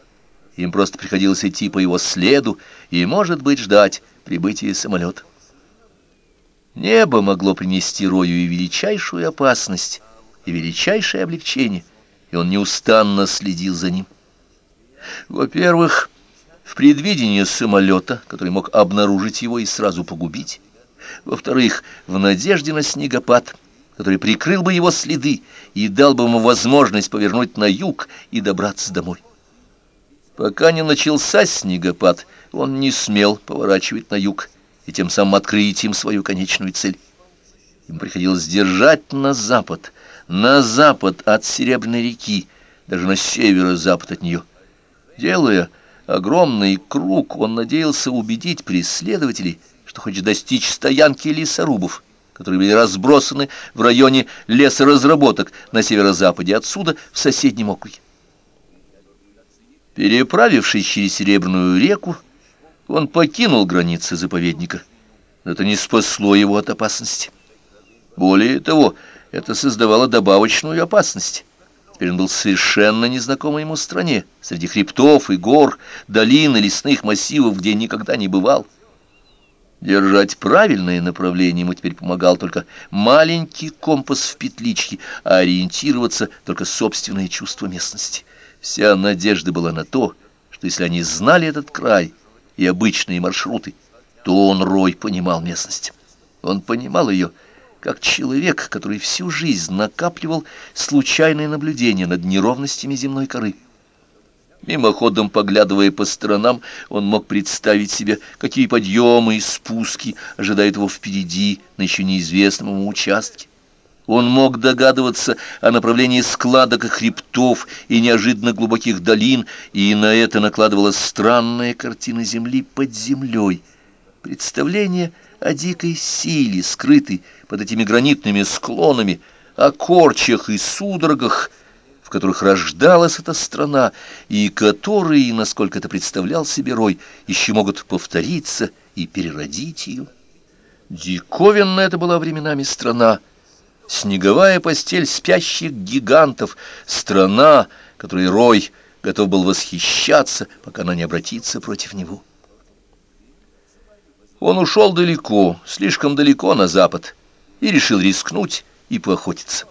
Им просто приходилось идти по его следу и, может быть, ждать прибытия самолета. Небо могло принести Рою и величайшую опасность, и величайшее облегчение, и он неустанно следил за ним. Во-первых, в предвидении самолета, который мог обнаружить его и сразу погубить. Во-вторых, в надежде на снегопад, который прикрыл бы его следы и дал бы ему возможность повернуть на юг и добраться домой. Пока не начался снегопад, он не смел поворачивать на юг и тем самым открыть им свою конечную цель. Им приходилось держать на запад, на запад от Серебряной реки, даже на северо-запад от нее. Делая огромный круг, он надеялся убедить преследователей, что хочет достичь стоянки лесорубов, которые были разбросаны в районе лесоразработок на северо-западе отсюда в соседнем округе. Переправившись через Серебряную реку, он покинул границы заповедника, это не спасло его от опасности. Более того, это создавало добавочную опасность. Теперь он был совершенно незнакомой ему стране, среди хребтов и гор, долин и лесных массивов, где никогда не бывал. Держать правильное направление ему теперь помогал только маленький компас в петличке, а ориентироваться только собственное чувство местности. Вся надежда была на то, что если они знали этот край и обычные маршруты, то он, Рой, понимал местность. Он понимал ее, как человек, который всю жизнь накапливал случайные наблюдения над неровностями земной коры. Мимоходом поглядывая по сторонам, он мог представить себе, какие подъемы и спуски ожидают его впереди на еще неизвестном ему участке. Он мог догадываться о направлении складок и хребтов и неожиданно глубоких долин, и на это накладывалась странная картина земли под землей. Представление о дикой силе, скрытой под этими гранитными склонами, о корчах и судорогах, в которых рождалась эта страна, и которые, насколько это представлял себе Рой, еще могут повториться и переродить ее. Диковинная это была временами страна, снеговая постель спящих гигантов, страна, которой Рой готов был восхищаться, пока она не обратится против него. Он ушел далеко, слишком далеко на запад, и решил рискнуть и поохотиться.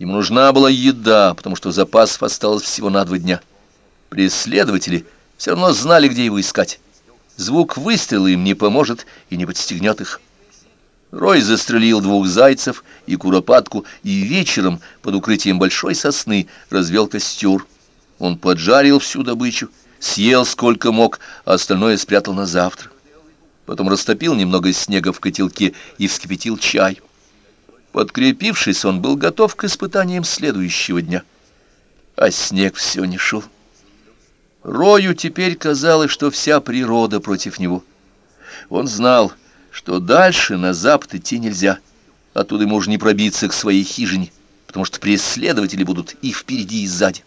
Ему нужна была еда, потому что запасов осталось всего на два дня. Преследователи все равно знали, где его искать. Звук выстрела им не поможет и не подстегнет их. Рой застрелил двух зайцев и куропатку, и вечером под укрытием большой сосны развел костер. Он поджарил всю добычу, съел сколько мог, а остальное спрятал на завтра. Потом растопил немного снега в котелке и вскипятил чай. Подкрепившись, он был готов к испытаниям следующего дня. А снег все не шел. Рою теперь казалось, что вся природа против него. Он знал, что дальше на запад идти нельзя. Оттуда ему уже не пробиться к своей хижине, потому что преследователи будут и впереди, и сзади.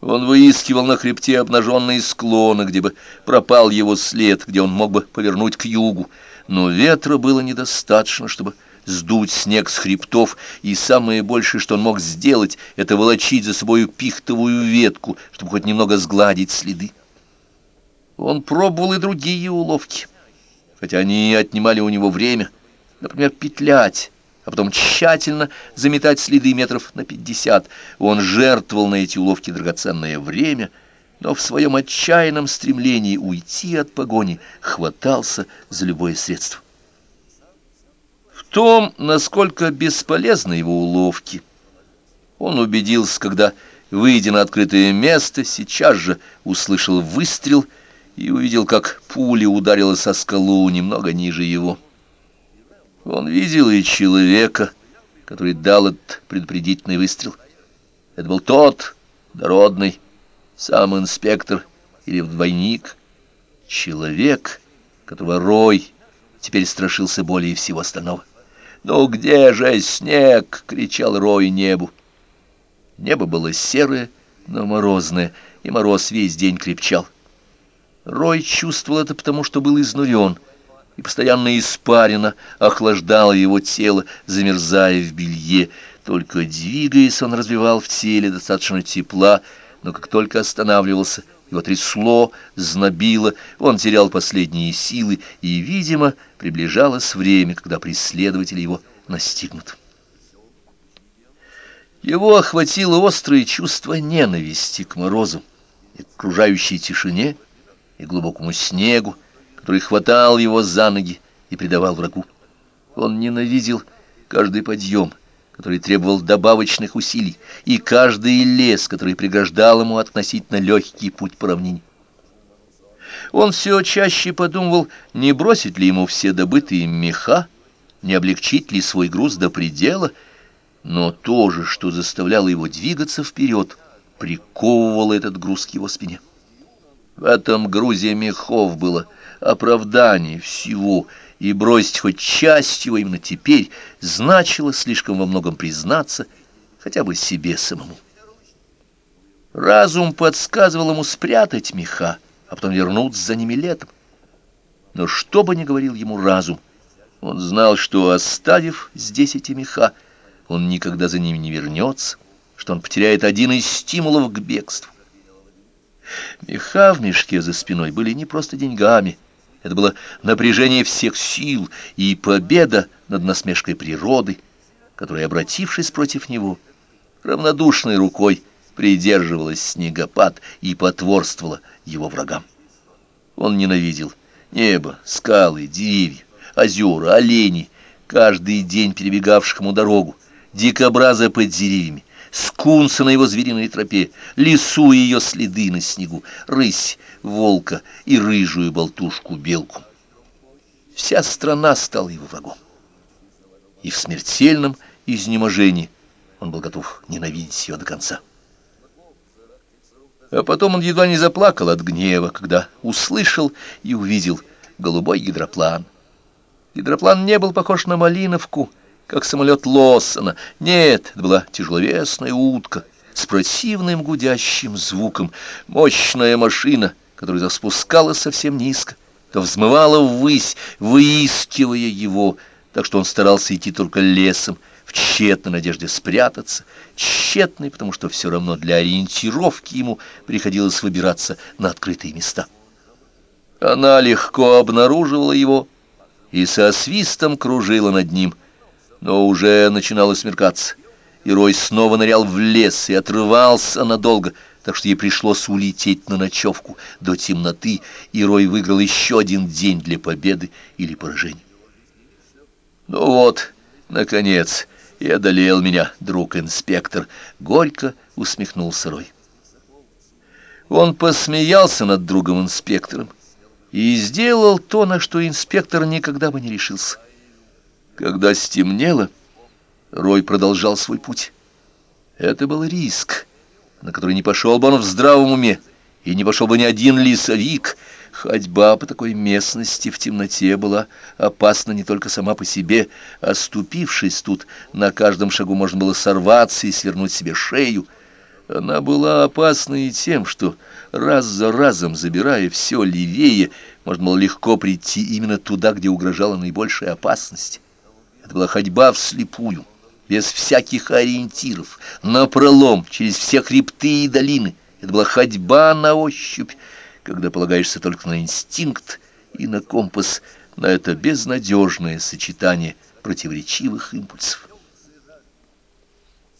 Он выискивал на хребте обнаженные склоны, где бы пропал его след, где он мог бы повернуть к югу, но ветра было недостаточно, чтобы сдуть снег с хребтов, и самое большее, что он мог сделать, это волочить за собою пихтовую ветку, чтобы хоть немного сгладить следы. Он пробовал и другие уловки, хотя они отнимали у него время, например, петлять, а потом тщательно заметать следы метров на пятьдесят. Он жертвовал на эти уловки драгоценное время, но в своем отчаянном стремлении уйти от погони хватался за любое средство том, насколько бесполезны его уловки. Он убедился, когда, выйдя на открытое место, сейчас же услышал выстрел и увидел, как пуля ударила со скалу немного ниже его. Он видел и человека, который дал этот предупредительный выстрел. Это был тот, дородный, сам инспектор или вдвойник, человек, которого Рой теперь страшился более всего остального. «Ну где же снег?» — кричал Рой небу. Небо было серое, но морозное, и мороз весь день крепчал. Рой чувствовал это потому, что был изнурен, и постоянно испарина охлаждала его тело, замерзая в белье. Только двигаясь, он развивал в теле достаточно тепла, но как только останавливался, его трясло, знобило, он терял последние силы, и, видимо, приближалось время, когда преследователи его настигнут. Его охватило острое чувство ненависти к морозу и к окружающей тишине, и глубокому снегу, который хватал его за ноги и предавал врагу. Он ненавидел каждый подъем, который требовал добавочных усилий, и каждый лес, который преграждал ему относительно легкий путь по равнине. Он все чаще подумывал, не бросить ли ему все добытые меха, не облегчить ли свой груз до предела, но то же, что заставляло его двигаться вперед, приковывало этот груз к его спине. В этом грузе мехов было оправдание всего, и бросить хоть часть его именно теперь значило слишком во многом признаться хотя бы себе самому. Разум подсказывал ему спрятать меха, а потом вернуться за ними летом. Но что бы ни говорил ему разум, он знал, что, оставив здесь эти меха, он никогда за ними не вернется, что он потеряет один из стимулов к бегству. Меха в мешке за спиной были не просто деньгами, это было напряжение всех сил и победа над насмешкой природы, которая, обратившись против него, равнодушной рукой придерживалась снегопад и потворствовала его врагам. Он ненавидел небо, скалы, деревья, озера, олени, каждый день перебегавших ему дорогу, дикобраза под деревьями, скунса на его звериной тропе, лису и ее следы на снегу, рысь, волка и рыжую болтушку-белку. Вся страна стала его врагом. И в смертельном изнеможении он был готов ненавидеть ее до конца. А потом он едва не заплакал от гнева, когда услышал и увидел голубой гидроплан. Гидроплан не был похож на малиновку, как самолет Лоссона. Нет, это была тяжеловесная утка с противным гудящим звуком, мощная машина, которая то спускалась совсем низко, то взмывала ввысь, выискивая его, так что он старался идти только лесом, в тщетной надежде спрятаться, тщетной, потому что все равно для ориентировки ему приходилось выбираться на открытые места. Она легко обнаруживала его и со свистом кружила над ним, но уже начинало смеркаться, и Рой снова нырял в лес и отрывался надолго, так что ей пришлось улететь на ночевку до темноты, и Рой выиграл еще один день для победы или поражения. Ну вот, наконец, и одолел меня, друг-инспектор, горько усмехнулся Рой. Он посмеялся над другом-инспектором и сделал то, на что инспектор никогда бы не решился. Когда стемнело, Рой продолжал свой путь. Это был риск, на который не пошел бы он в здравом уме, и не пошел бы ни один лесовик. Ходьба по такой местности в темноте была опасна не только сама по себе, а ступившись тут, на каждом шагу можно было сорваться и свернуть себе шею. Она была опасна и тем, что раз за разом, забирая все левее, можно было легко прийти именно туда, где угрожала наибольшая опасность. Это была ходьба вслепую, без всяких ориентиров, напролом, через все хребты и долины. Это была ходьба на ощупь, когда полагаешься только на инстинкт и на компас, на это безнадежное сочетание противоречивых импульсов.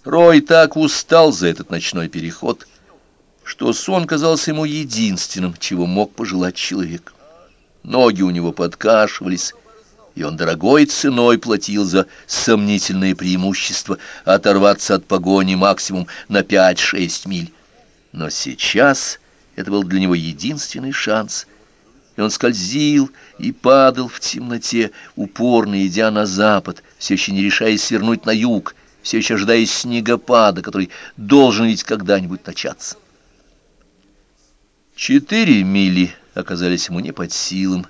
Рой так устал за этот ночной переход, что сон казался ему единственным, чего мог пожелать человек. Ноги у него подкашивались, и он дорогой ценой платил за сомнительное преимущество оторваться от погони максимум на 5-6 миль. Но сейчас это был для него единственный шанс, и он скользил и падал в темноте, упорно идя на запад, все еще не решаясь свернуть на юг, все еще ожидая снегопада, который должен ведь когда-нибудь начаться. Четыре мили оказались ему не под силам,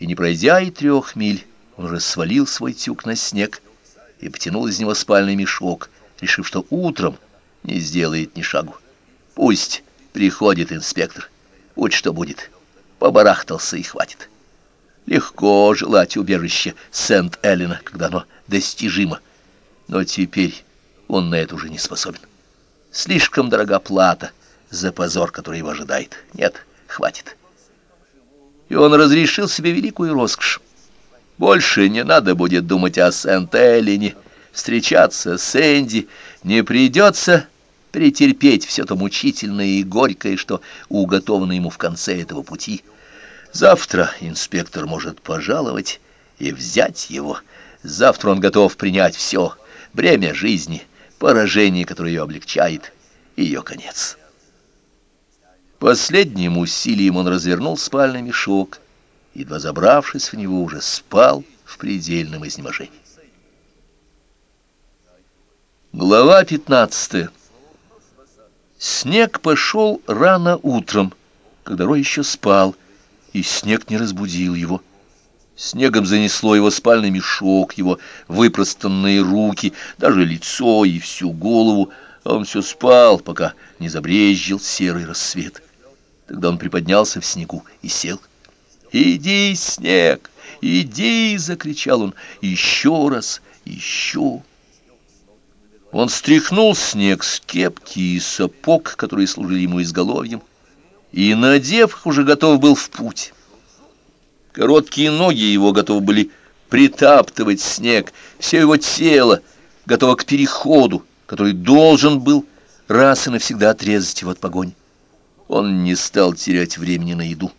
и не пройдя и трех миль, он уже свалил свой тюк на снег и потянул из него спальный мешок, решив, что утром не сделает ни шагу. Пусть приходит инспектор, будь что будет, побарахтался и хватит. Легко желать убежища Сент-Эллина, когда оно достижимо, но теперь он на это уже не способен. Слишком дорога плата за позор, который его ожидает. Нет, хватит. И он разрешил себе великую роскошь больше не надо будет думать о Сент-Эллине, встречаться с Энди, не придется претерпеть все то мучительное и горькое, что уготовано ему в конце этого пути — Завтра инспектор может пожаловать и взять его. Завтра он готов принять все, бремя жизни, поражение, которое ее облегчает, ее конец. Последним усилием он развернул спальный мешок, едва забравшись в него, уже спал в предельном изнеможении. Глава пятнадцатая. Снег пошел рано утром, когда Рой еще спал, и снег не разбудил его. Снегом занесло его спальный мешок, его выпростанные руки, даже лицо и всю голову. А он все спал, пока не забрезжил серый рассвет. Тогда он приподнялся в снегу и сел. «Иди, снег, иди!» — закричал он. «Еще раз, еще!» Он стряхнул снег с кепки и сапог, которые служили ему изголовьем, и, надев их, уже готов был в путь. Короткие ноги его готовы были притаптывать снег, все его тело готово к переходу, который должен был раз и навсегда отрезать его от погони. Он не стал терять времени на еду.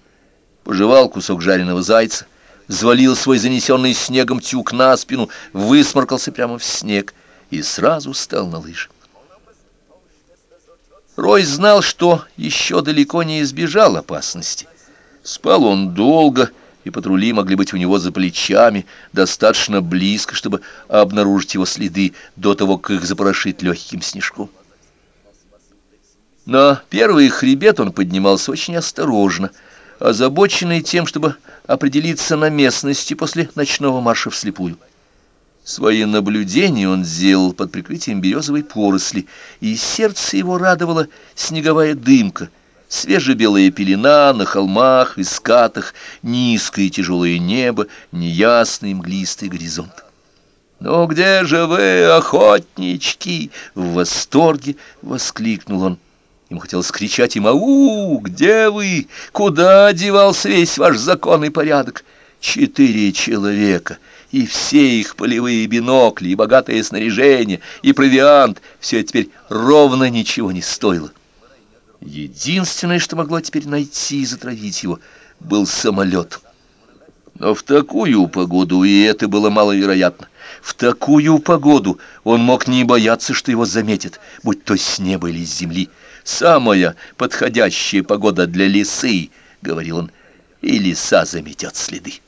Пожевал кусок жареного зайца, взвалил свой занесенный снегом тюк на спину, высморкался прямо в снег и сразу стал на лыжи. Рой знал, что еще далеко не избежал опасности. Спал он долго, и патрули могли быть у него за плечами, достаточно близко, чтобы обнаружить его следы до того, как их запорошит легким снежком. На первый хребет он поднимался очень осторожно, озабоченный тем, чтобы определиться на местности после ночного марша вслепую. Свои наблюдения он сделал под прикрытием березовой поросли, и сердце его радовало снеговая дымка, свежебелая пелена на холмах и скатах, низкое тяжелое небо, неясный мглистый горизонт. «Ну где же вы, охотнички?» — в восторге воскликнул он. Ему хотелось кричать им «Ау! Где вы? Куда девался весь ваш законный порядок?» Четыре человека, и все их полевые бинокли, и богатое снаряжение, и провиант — все теперь ровно ничего не стоило. Единственное, что могло теперь найти и затравить его, был самолет. Но в такую погоду, и это было маловероятно, в такую погоду он мог не бояться, что его заметят, будь то с неба или с земли. «Самая подходящая погода для лисы», — говорил он, — «и лиса заметет следы».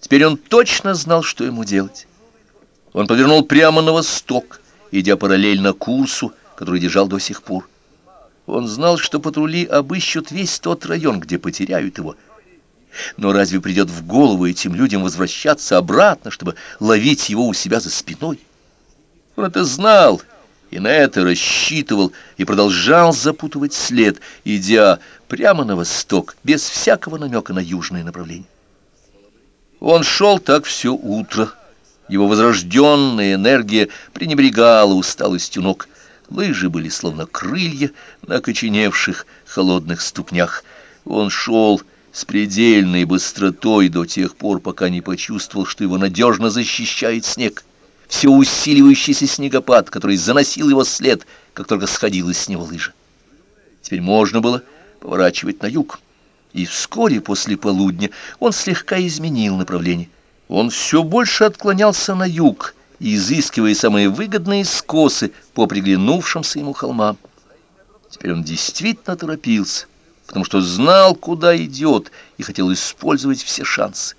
Теперь он точно знал, что ему делать. Он повернул прямо на восток, идя параллельно курсу, который держал до сих пор. Он знал, что патрули обыщут весь тот район, где потеряют его. Но разве придет в голову этим людям возвращаться обратно, чтобы ловить его у себя за спиной? Он это знал и на это рассчитывал, и продолжал запутывать след, идя прямо на восток, без всякого намека на южное направление. Он шел так все утро. Его возрожденная энергия пренебрегала усталостью ног. Лыжи были словно крылья на окоченевших холодных ступнях. Он шел с предельной быстротой до тех пор, пока не почувствовал, что его надежно защищает снег. Все усиливающийся снегопад, который заносил его след, как только сходила с него лыжа. Теперь можно было поворачивать на юг и вскоре после полудня он слегка изменил направление. Он все больше отклонялся на юг, изыскивая самые выгодные скосы по приглянувшимся ему холмам. Теперь он действительно торопился, потому что знал, куда идет, и хотел использовать все шансы.